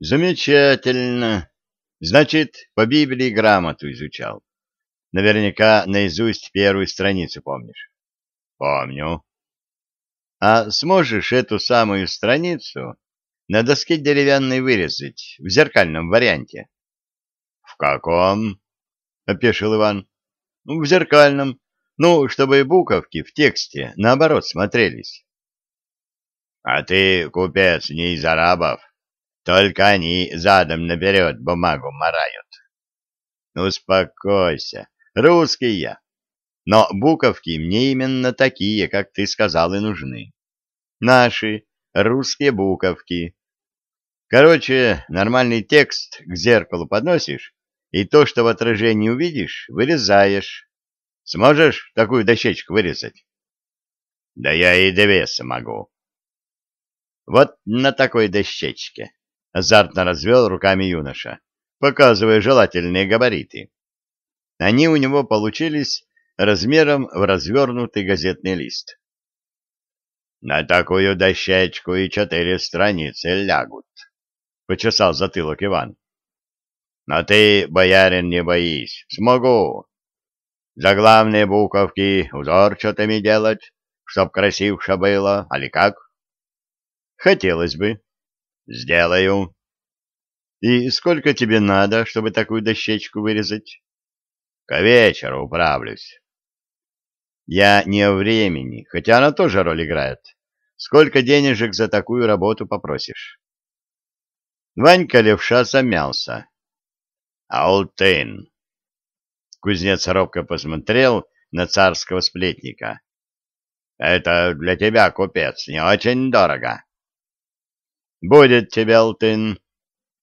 Замечательно. Значит, по Библии грамоту изучал. Наверняка наизусть первую страницу помнишь. Помню. А сможешь эту самую страницу на доске деревянной вырезать в зеркальном варианте? В каком? Опешил Иван. В зеркальном. Ну, чтобы буковки в тексте наоборот смотрелись. А ты, купец, не из арабов. Только они задом наперед бумагу марают. Успокойся, русский я. Но буковки мне именно такие, как ты сказал, и нужны. Наши русские буковки. Короче, нормальный текст к зеркалу подносишь, и то, что в отражении увидишь, вырезаешь. Сможешь такую дощечку вырезать? Да я и две смогу. Вот на такой дощечке. Азартно развел руками юноша, показывая желательные габариты. Они у него получились размером в развернутый газетный лист. На такую дощечку и четыре страницы лягут, — почесал затылок Иван. Но ты, боярин, не боись, смогу. Заглавные буковки узорчатыми делать, чтоб красивше было, али как? Хотелось бы. Сделаю. И сколько тебе надо, чтобы такую дощечку вырезать? К вечеру управлюсь. Я не о времени, хотя она тоже роль играет. Сколько денежек за такую работу попросишь? Ванька левша замялся. Алтын. Кузнец робко посмотрел на царского сплетника. Это для тебя, купец, не очень дорого. Будет тебе, Алтын,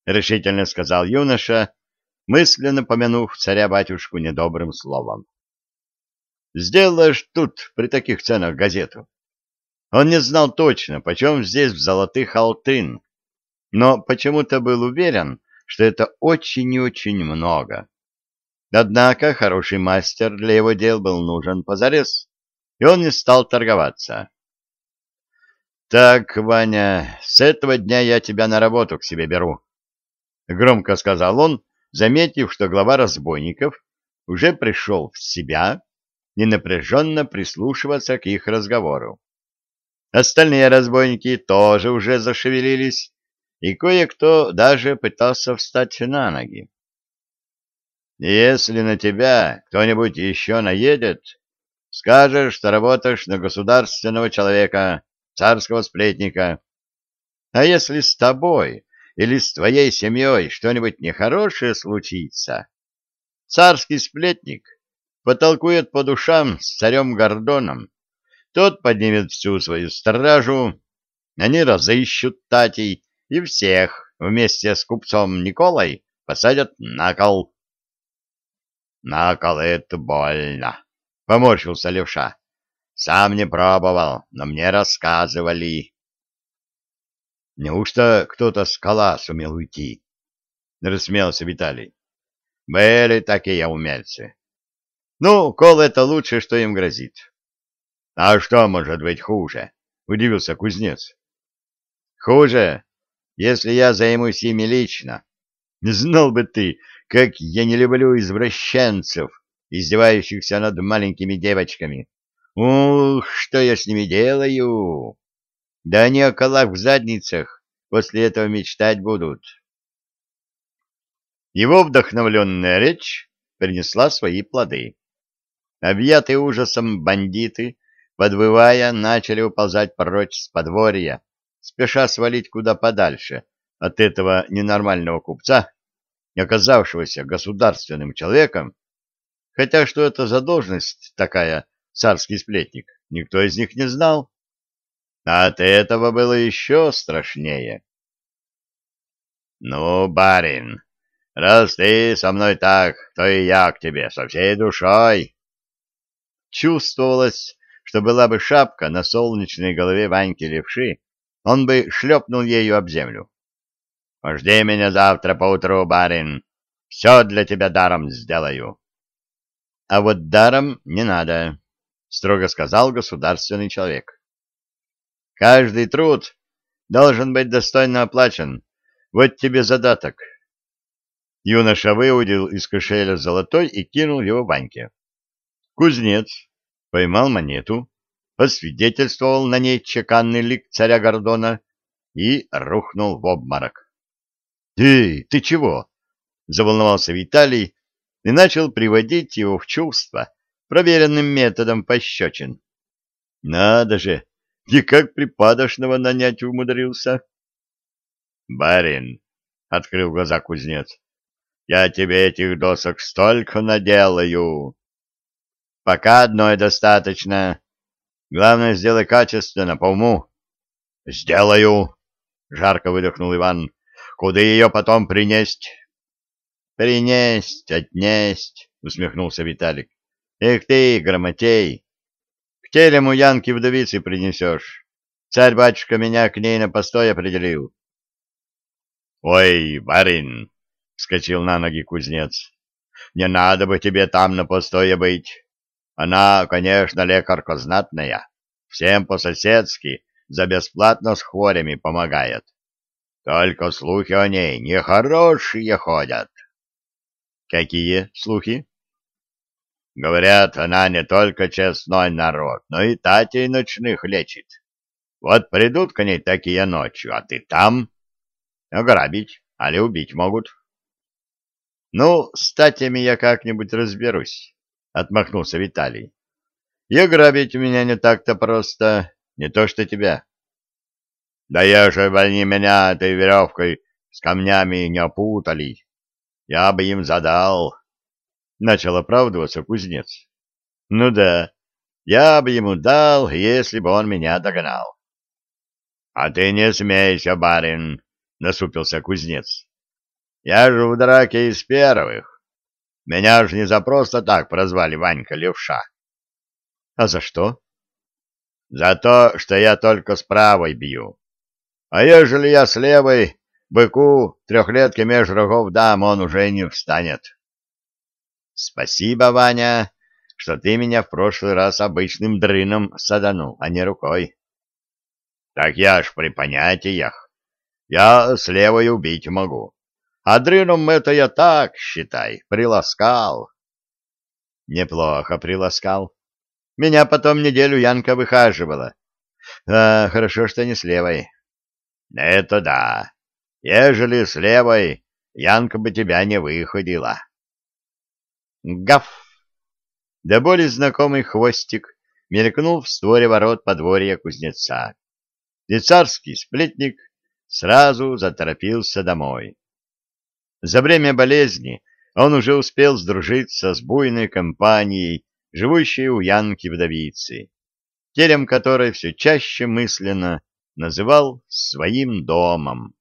решительно сказал юноша, мысленно помянув царя-батюшку недобрым словом. Сделаешь тут при таких ценах газету. Он не знал точно, почем здесь в золотых алтын, но почему-то был уверен, что это очень и очень много. Однако хороший мастер для его дел был нужен позарез, и он не стал торговаться. «Так, Ваня, с этого дня я тебя на работу к себе беру», — громко сказал он, заметив, что глава разбойников уже пришел в себя и напряженно прислушиваться к их разговору. Остальные разбойники тоже уже зашевелились, и кое-кто даже пытался встать на ноги. Если на тебя кто-нибудь еще наедет, скажешь, что работаешь на государственного человека, царского сплетника. А если с тобой или с твоей семьей что-нибудь нехорошее случится, царский сплетник потолкует по душам с царем Гордоном, тот поднимет всю свою стражу, они разыщут Татей и всех вместе с купцом Николой посадят на кол. — На кол это больно, — поморщился левша. — Сам не пробовал, но мне рассказывали. — Неужто кто-то с кола сумел уйти? — рассмеялся Виталий. — Были такие умельцы. — Ну, кол — это лучшее, что им грозит. — А что может быть хуже? — удивился кузнец. — Хуже, если я займусь ими лично. Знал бы ты, как я не люблю извращенцев, издевающихся над маленькими девочками. Ух, что я с ними делаю! Да они о колах в задницах после этого мечтать будут. Его вдохновленная речь принесла свои плоды. Объятые ужасом бандиты подвывая, начали уползать прочь с подворья, спеша свалить куда подальше от этого ненормального купца, оказавшегося государственным человеком, хотя что это за должность такая, царский сплетник, никто из них не знал. А от этого было еще страшнее. «Ну, барин, раз ты со мной так, то и я к тебе со всей душой». Чувствовалось, что была бы шапка на солнечной голове Ваньки Левши, он бы шлепнул ею об землю. — Жди меня завтра поутру, барин. Все для тебя даром сделаю. — А вот даром не надо, — строго сказал государственный человек. — Каждый труд должен быть достойно оплачен. Вот тебе задаток. Юноша выудил из кошеля золотой и кинул его Ваньке. Кузнец поймал монету, посвидетельствовал на ней чеканный лик царя Гордона и рухнул в обморок. — Эй, ты чего? — заволновался Виталий и начал приводить его в чувство проверенным методом пощечин. — Надо же, и как припадочного нанять умудрился. — Барин, — открыл глаза кузнец, — я тебе этих досок столько наделаю. — Пока одной достаточно. Главное, сделай качественно, по уму. — Сделаю, — жарко выдохнул Иван. — Куда ее потом принесть? — Принесть, отнесть, — усмехнулся Виталик. — Эх ты, грамотей! телему Янки вдовицы принесешь. Царь-батюшка меня к ней на постой определил. — Ой, барин! — вскочил на ноги кузнец. — Не надо бы тебе там на постое быть. Она, конечно, лекарка знатная, всем по-соседски за бесплатно с хворями помогает. Только слухи о ней нехорошие ходят. — Какие слухи? Говорят, она не только честной народ, но и татей ночных лечит. Вот придут к ней такие ночью, а ты там. Ограбить, али убить могут. — Ну, с татями я как-нибудь разберусь, — отмахнулся Виталий. — И ограбить меня не так-то просто, не то что тебя. — Да ежели бы они меня этой веревкой с камнями не опутали, я бы им задал начал оправдываться кузнец. Ну да, я бы ему дал, если бы он меня догнал. — А ты не смейся, барин, — насупился кузнец. — Я же в драке из первых. Меня ж не за просто так прозвали Ванька Левша. — А за что? — За то, что я только с правой бью. А ежели я с левой, быку трехлетки меж рогов дам, он уже не встанет. Спасибо, Ваня, что ты меня в прошлый раз обычным дрыном саданул, а не рукой. Так я ж при понятиях. Я с левой убить могу. А дрыном это я так, считай, приласкал. Неплохо приласкал. Меня потом неделю Янка выхаживала. А, хорошо, что не с левой. Это да. Ежели с левой, Янка бы тебя не выходила. Гав! До боли знакомый хвостик мелькнул в створе ворот подворья кузнеца. И царский сплетник сразу заторопился домой. За время болезни он уже успел сдружиться с буйной компанией, живущей у Янки-вдовицы, терем которой все чаще мысленно называл своим домом.